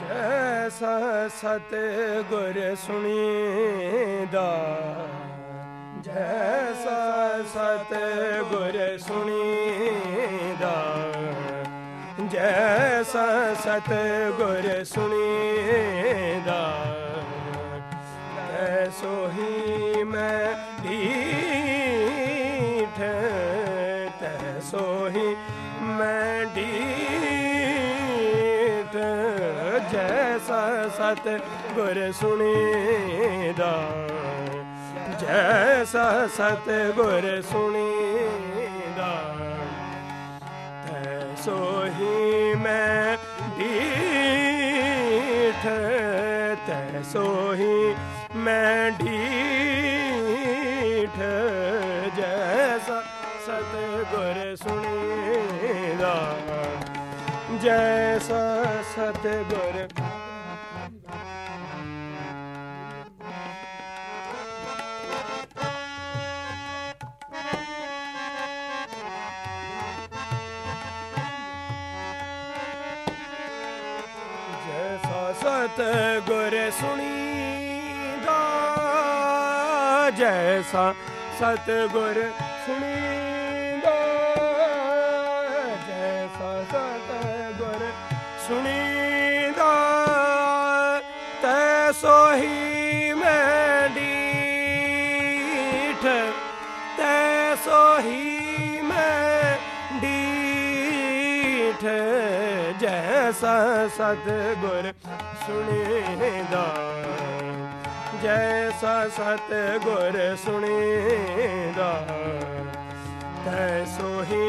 ਜੈਸਾ ਸਤ ਗੁਰ ਸੁਣੀਦਾ, ਜੈਸਾ ਸਤ ਗੁਰ ਸੁਣੀਦਾ, ਜੈਸਾ ਸਤ ਗੁਰ ਸੁਣੀਦਾ ਐਸੋ ਮੈਂ ਢੀਠ ਜੈਸਾ ਸਤ ਗੁਰ ਸੁਣੀਦਾ ਜੈਸਾ ਸਤ ਗੁਰ ਸੁਣੀਦਾ ਤੈਸੋ ਹੀ ਮੈਂ ਢੀਠ ਤੈ ਸੋਹੀ ਮੈਂ ਢੀਠ ਜੈਸਾ ਸਤ ਗੁਰ ਸੁਣੀਦਾ ਜੈਸਾ ਸਤ ਗੁਰ ਜੈਸਾ ਸਤ ਗੁਰ ਸੁਣੀਦਾ ਜੈਸਾ ਸਤ ਗੁਰ ਸੁਣੀਦਾ ਤੈਸੋ ਮੈਂ ਡੀਠ, ਤੈ ਸੋਹੀ ਮੈਂ ਡੀਠ। ਜੈਸਾ ਸਤ ਗੁਰ ਸੁਣੀਦਾ, ਜੈਸਾ ਸਤ ਗੁਰ ਸੁਣੀਦਾ ਤੈਸੋ ਹੀ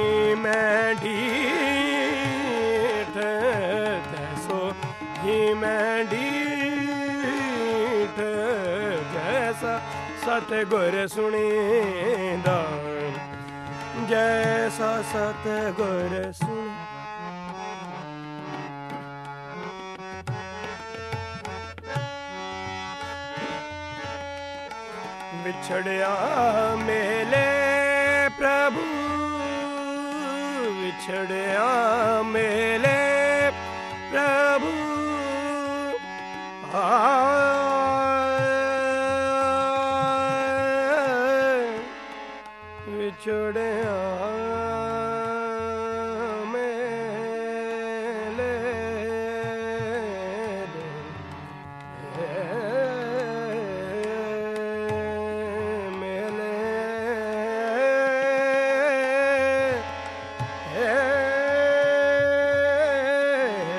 ਸਤ ਗੁਰ ਸੁਣੀਦਾ। ਜੈਸਾ ਸਤ ਗੁਰ ਸੁਣੀ ਵਿਛੜਿਆ ਮੇਲੇ ਪ੍ਰਭੂ। ਵਿਛੜਿਆ ਮੇਲੇ ਪ੍ਰਭੂ। ਆਏ ਵਿਛੜਿਆ ਮੇਲੇ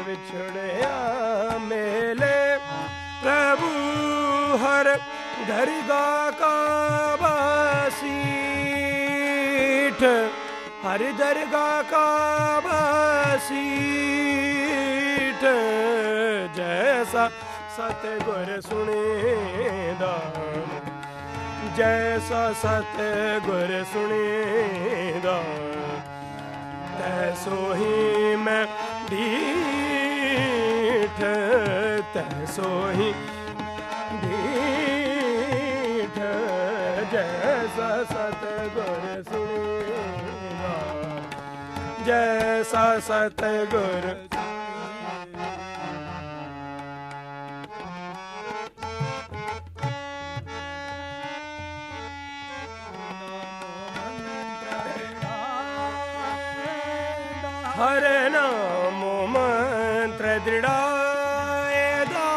ਵਿਛੜਿਆ ਮੇਲੇ ਪ੍ਰਭੂ ਹਰ ਦਰਗਾ ਕਾਬਾਸੀ ਬਾਸੀਠ ਹਰ ਦਰਗਾ ਕਾ ਬਾਸੀਠ ਜੈਸਾ ਸਤ ਗੁਰ ਸੁਣੀਦਾ ਜੈਸਾ ਸਤ ਗੁਰ ਸੁਣੀਦਾ ਤੈਸੋ ਹੀ ਮੈਂ ਢੀਠ, ਤੈਸੋ ਹੀ ਢੀਠ। ਜੈਸਾ ਸਤ ਗੁਰ ਸੁਣੀਦਾ ਜੈਸਾ ਸਤ ਗੁਰ ਹਰੇ ਨਾਮ ਮੰਤਰ ਦ੍ਰਿੜਾਏ ਦਾ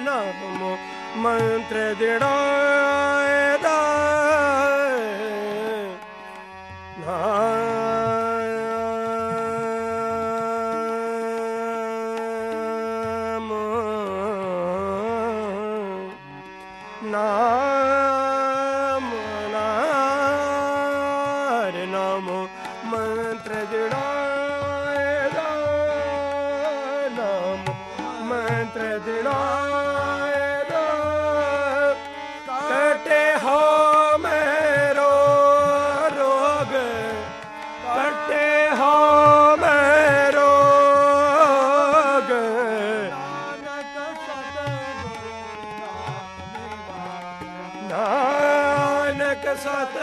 ਨਾਮ ਮੰਤਰ ਦ੍ਰਿੜਾਏ ਨਾਮ ਮੰਤਰ ਜੜਾਏ ਦਾ ਨਾਮ ਮੰਤਰ ਜੜਾਏ ਦਾ ਕਟੇ ਹੋ ਮੇਰੋ ਰੋਗ, ਕਟੇ ਹੋ ਮੇਰੋ ਰੋਗ। ਨਾਨਕ ਸਤ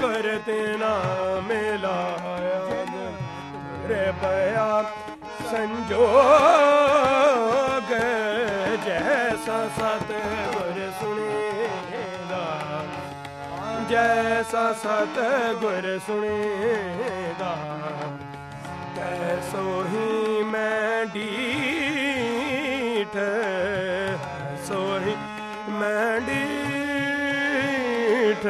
ਗੁਰ ਤੇਨਾ ਮਿਲਾਇਆ ਰੇ ਪਿਆ ਸੰਜੋਗ ਜੈਸਾ ਸਤ ਗੁਰ ਸੁਣੇਦਾ ਜੈਸਾ ਸਤ ਗੁਰ ਸੁਣੇਦਾ ਤੈਸੋ ਹੀ ਮੈਂ ਡੀਠ ਸੋਹੀ ਮੈਂ ਡੀਠ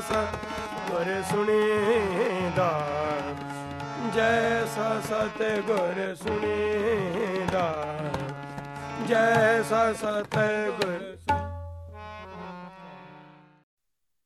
ਜੈਸਾ ਸਤ ਗੁਰ ਸੁਣੇਦਾ ਜੈਸਾ ਸਤ ਗੁਰ ਸੁਣੇਦਾ ਜੈਸਾ ਸਤ ਗੁਰ